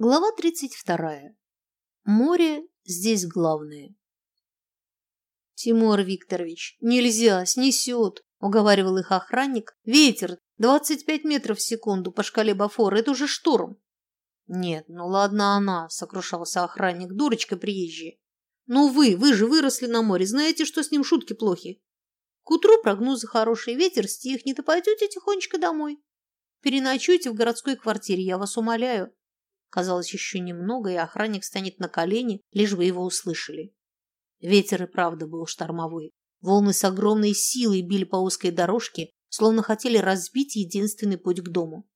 Глава 32. Море здесь главное. Тимур Викторович, нельзя, снесет, уговаривал их охранник. Ветер, 25 метров в секунду по шкале Бафора, это уже шторм. Нет, ну ладно она, сокрушался охранник, дурочка приезжая. Ну вы, вы же выросли на море, знаете, что с ним шутки плохи. К утру прогнозы хороший, ветер стихнет, и пойдете тихонечко домой. Переночуйте в городской квартире, я вас умоляю. Казалось, еще немного, и охранник станет на колени, лишь бы его услышали. Ветер и правда был штормовой. Волны с огромной силой били по узкой дорожке, словно хотели разбить единственный путь к дому.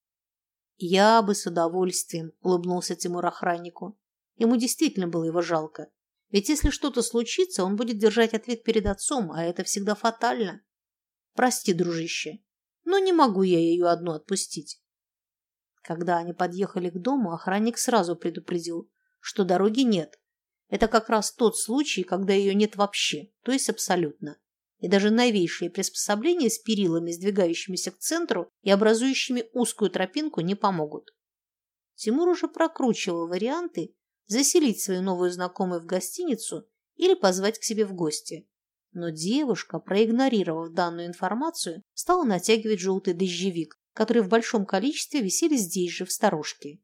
«Я бы с удовольствием», — улыбнулся Тимур охраннику. Ему действительно было его жалко. Ведь если что-то случится, он будет держать ответ перед отцом, а это всегда фатально. «Прости, дружище, но не могу я ее одну отпустить. Когда они подъехали к дому, охранник сразу предупредил, что дороги нет. Это как раз тот случай, когда ее нет вообще, то есть абсолютно. И даже новейшие приспособления с перилами, сдвигающимися к центру и образующими узкую тропинку, не помогут. Тимур уже прокручивал варианты заселить свою новую знакомую в гостиницу или позвать к себе в гости. Но девушка, проигнорировав данную информацию, стала натягивать желтый дождевик, которые в большом количестве висели здесь же, в сторожке.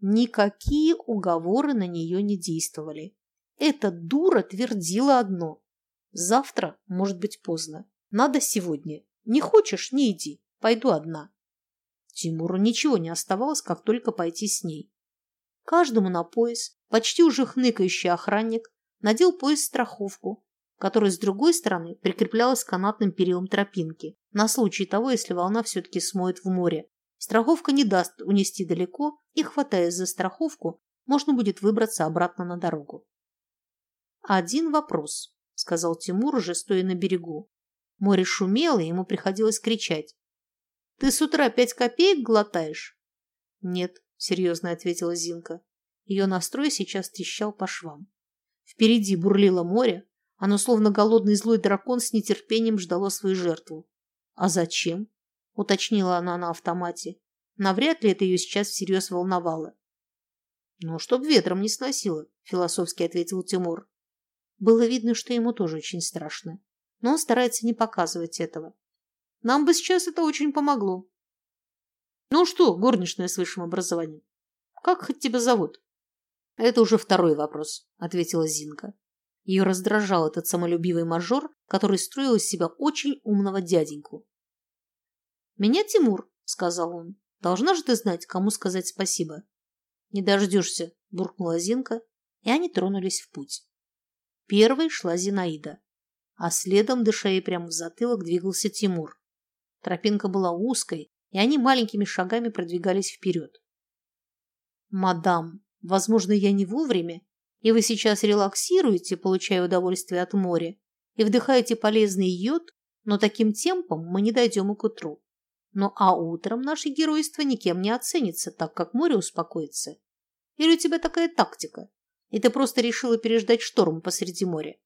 Никакие уговоры на нее не действовали. Эта дура твердила одно. Завтра может быть поздно. Надо сегодня. Не хочешь – не иди. Пойду одна. Тимуру ничего не оставалось, как только пойти с ней. Каждому на пояс, почти уже хныкающий охранник, надел пояс-страховку, которая с другой стороны прикреплялась канатным перилом тропинки, на случай того, если волна все-таки смоет в море. Страховка не даст унести далеко, и, хватаясь за страховку, можно будет выбраться обратно на дорогу. «Один вопрос», — сказал Тимур, уже стоя на берегу. Море шумело, и ему приходилось кричать. «Ты с утра пять копеек глотаешь?» «Нет», — серьезно ответила Зинка. Ее настрой сейчас трещал по швам. Впереди бурлило море, оно, словно голодный злой дракон, с нетерпением ждало свою жертву. «А зачем?» – уточнила она на автомате. Навряд ли это ее сейчас всерьез волновало. «Ну, чтоб ветром не сносило», – философски ответил Тимур. Было видно, что ему тоже очень страшно. Но он старается не показывать этого. Нам бы сейчас это очень помогло. Ну что, горничная с высшим образованием? Как хоть тебя зовут? Это уже второй вопрос, ответила Зинка. Ее раздражал этот самолюбивый мажор, который строил из себя очень умного дяденьку. «Меня Тимур», — сказал он. «Должна же ты знать, кому сказать спасибо». «Не дождешься», — буркнула Зинка, и они тронулись в путь. Первой шла Зинаида, а следом, дыша ей прямо в затылок, двигался Тимур. Тропинка была узкой, и они маленькими шагами продвигались вперед. «Мадам, возможно, я не вовремя?» И вы сейчас релаксируете, получая удовольствие от моря, и вдыхаете полезный йод, но таким темпом мы не дойдем и к утру. Ну а утром наше геройство никем не оценится, так как море успокоится. Или у тебя такая тактика, и ты просто решила переждать шторм посреди моря?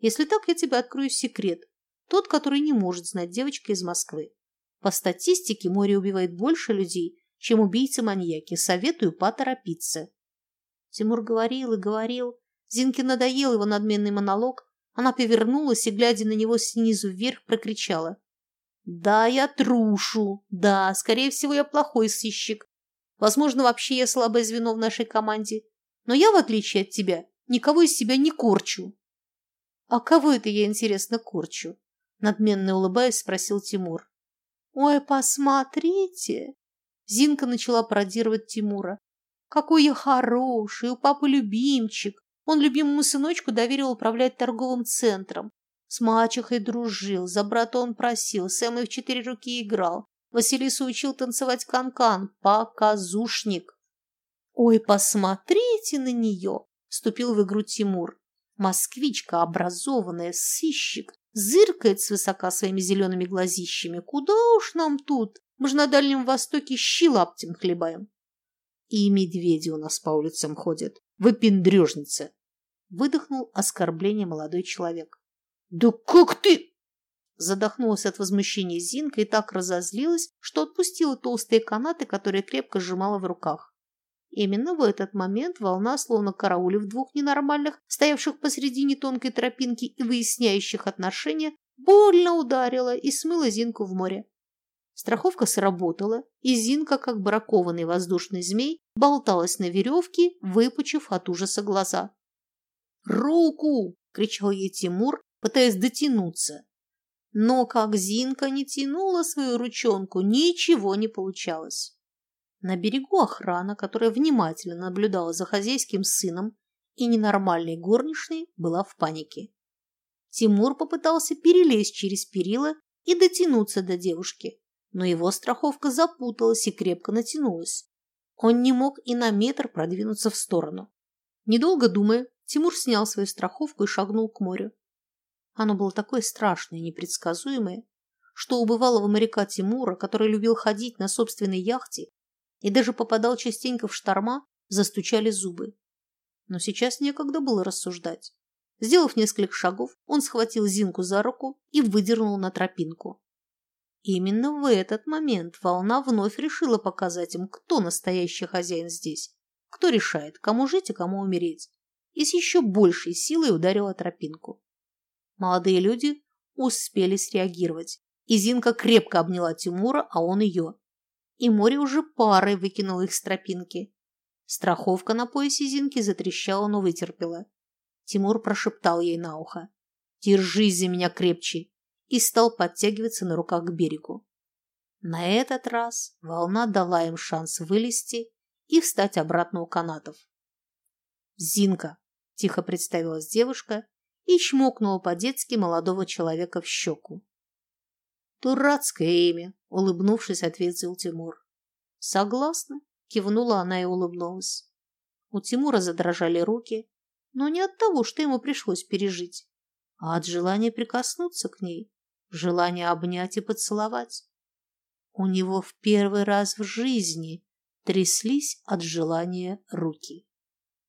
Если так, я тебе открою секрет, тот, который не может знать девочка из Москвы. По статистике море убивает больше людей, чем убийцы-маньяки. Советую поторопиться. Тимур говорил и говорил. Зинке надоел его надменный монолог. Она повернулась и, глядя на него снизу вверх, прокричала. «Да, я трушу. Да, скорее всего, я плохой сыщик. Возможно, вообще я слабое звено в нашей команде. Но я, в отличие от тебя, никого из себя не корчу». «А кого это я, интересно, корчу?» Надменно улыбаясь, спросил Тимур. «Ой, посмотрите!» Зинка начала пародировать Тимура. Какой я хороший, у папы любимчик. Он любимому сыночку доверил управлять торговым центром. С мачехой дружил, за брата он просил, с Эммой в четыре руки играл. Василису учил танцевать канкан. -кан. Показушник. «Ой, посмотрите на нее!» – вступил в игру Тимур. Москвичка, образованная, сыщик, зыркает свысока своими зелеными глазищами. Куда уж нам тут? Мы же на Дальнем Востоке щи лаптем хлебаем. И медведи у нас по улицам ходят. Выпендрежница. Выдохнул оскорбление молодой человек. Да как ты? Задохнулась от возмущения Зинка и так разозлилась, что отпустила толстые канаты, которые крепко сжимала в руках. Именно в этот момент волна, словно караулив двух ненормальных, стоявших посредине тонкой тропинки и выясняющих отношения, больно ударила и смыла Зинку в море. Страховка сработала, и Зинка, как бракованный воздушный змей, болталась на веревке, выпучив от ужаса глаза. «Руку!» – кричал ей Тимур, пытаясь дотянуться. Но как Зинка не тянула свою ручонку, ничего не получалось. На берегу охрана, которая внимательно наблюдала за хозяйским сыном и ненормальной горничной, была в панике. Тимур попытался перелезть через перила и дотянуться до девушки, но его страховка запуталась и крепко натянулась. Он не мог и на метр продвинуться в сторону. Недолго думая, Тимур снял свою страховку и шагнул к морю. Оно было такое страшное и непредсказуемое, что у бывалого моряка Тимура, который любил ходить на собственной яхте и даже попадал частенько в шторма, застучали зубы. Но сейчас некогда было рассуждать. Сделав несколько шагов, он схватил Зинку за руку и выдернул на тропинку. Именно в этот момент волна вновь решила показать им, кто настоящий хозяин здесь, кто решает, кому жить и кому умереть, и с еще большей силой ударила тропинку. Молодые люди успели среагировать, и Зинка крепко обняла Тимура, а он ее и море уже парой выкинуло их с тропинки. Страховка на поясе Зинки затрещала, но вытерпела. Тимур прошептал ей на ухо. «Держись за меня крепче!» И стал подтягиваться на руках к берегу. На этот раз волна дала им шанс вылезти и встать обратно у канатов. «Зинка!» – тихо представилась девушка и чмокнула по-детски молодого человека в щеку. «Дурацкое имя!» – улыбнувшись, ответил Тимур. «Согласна?» – кивнула она и улыбнулась. У Тимура задрожали руки, но не от того, что ему пришлось пережить, а от желания прикоснуться к ней, желания обнять и поцеловать. У него в первый раз в жизни тряслись от желания руки.